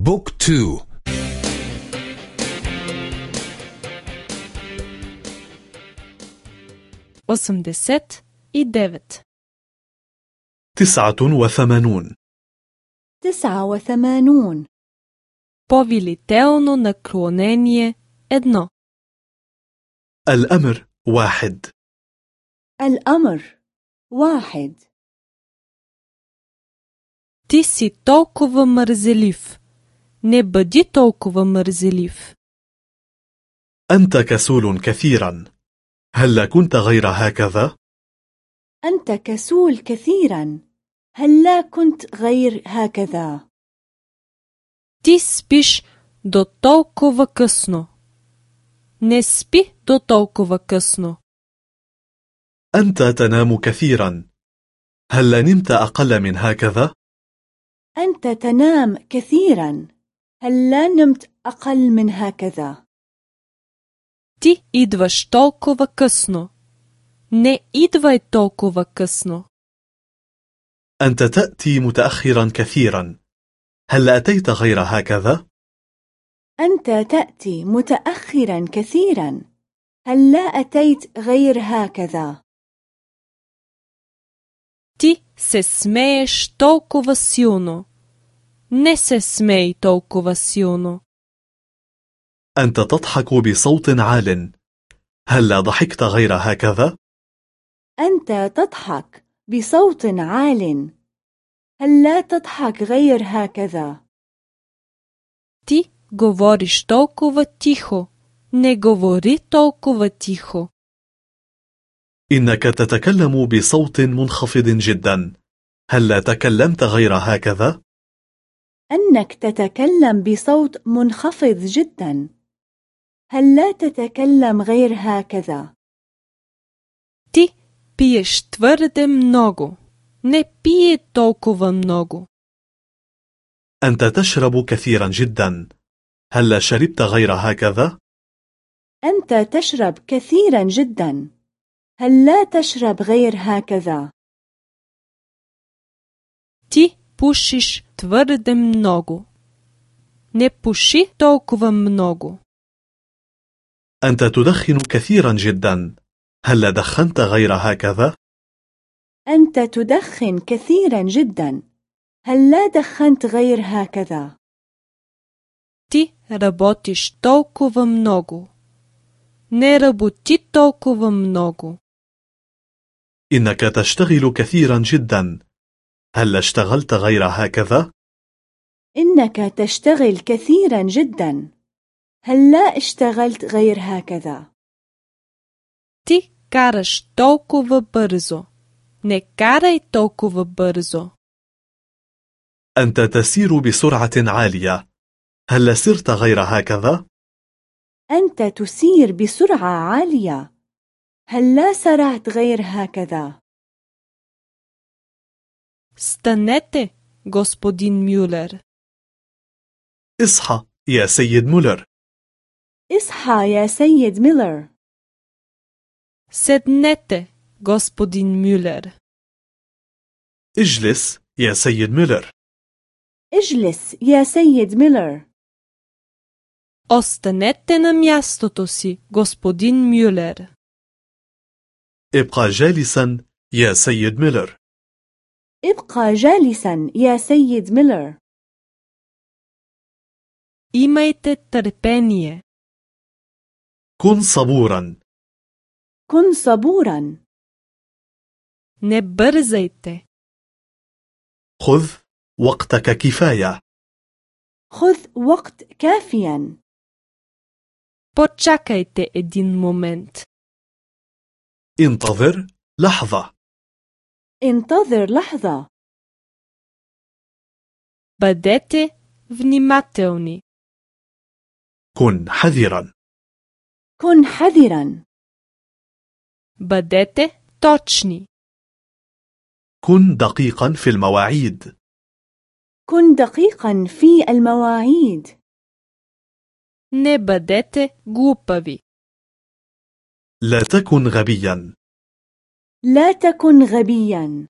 بوك تو осемдесет и девет تسعة وثمانون تسعة وثمانون повелително наклонение едно الأمر واحد الأمر واحد Ти си толкова мързелив. Не бъди толкова мързелив. أنت كسول كثيرا هل كنت غير هكذا؟ أنت كسول كثيرا هل لا كنت غير هكذا؟ Ти спиш до толкова късно. Не спи до толкова късно. أنت تنام كثيرا هل نمت أقل من هكذا؟ أنت تنام كثيرا هل لا نمت أقل من هكذا؟ Ти идваш толкова късно. Не идвай толкова късно. أنت تأتي متأخرا كثيرا هل أتيت غير هكذا؟ أنت تأتي متأخرا كثيرا هل لا أتيت غير هكذا؟ Ти се смееш толкова силно. Не се смей толкова силно. أنت تضحك بصوت عال هل لا ضحكت غير هكذا؟ أنت تضحك بصوت عال هل لا تضحك غير هكذا؟ Ти говориш толкова тихо. Не говори толкова тихо. إنك تتكلم بصوت منخفض جدا هل لا تكلمت غير هكذا؟ أنك تتكلم بصوت منخفض جدا هل لا تتكلم غير هكذا؟ Ти пиеш твърде много. Не пие толкова много. أنت تشرب كثيرا جدا هل لا شربت غير هكذا؟ أنت تشرب كثيرا جدا هل لا تشرب غير هكذا؟ Ти пушиш твърде много. Не пуши толкова много. أنت تدخن كثيرا جدا هل لا دخنت غير هكذا؟ أنت تدخن كثيرا جدا هل لا دخنت غير هكذا؟ Ти работиш толкова много. Не работи толкова много. إنك تشتغل كثيرا جدا هل لا اشتغلت غير هكذا؟ إنك تشتغل كثيرا جدا هل لا اشتغلت غير هكذا؟ Ти караш толкова бързо. Не карай толкова бързо. أنت تسير بسرعة عالية هل لا سرت غير هكذا؟ أنت تسير بسرعة عالية هل لا سرعت غير هكذا؟ Станете, господин Мюлер. اصحى يا سيد مولر اصحى يا سيد ميلر Седнете, господин Мюлер. اجلس يا سيد مولر اجلس يا سيد ميلر Останете на мястото си, господин Мюлер. ابقى جالسا يا سيد ميلر ابقى جالسا يا سيد ميلر Имайте търпение. كن صبورا كن صبورا Не бързайте. خذ وقتك كفاية خذ وقت كافيا Почакайте един момент. انتظر لحظة انتظر لحظة Бъдете внимателни. كن حذرا كن حذرا Бъдете точни. كن دقيقا في المواعيد كن دقيقا في المواعيد Не бъдете глупави. لا تكن غبيا لا تكن غبيا.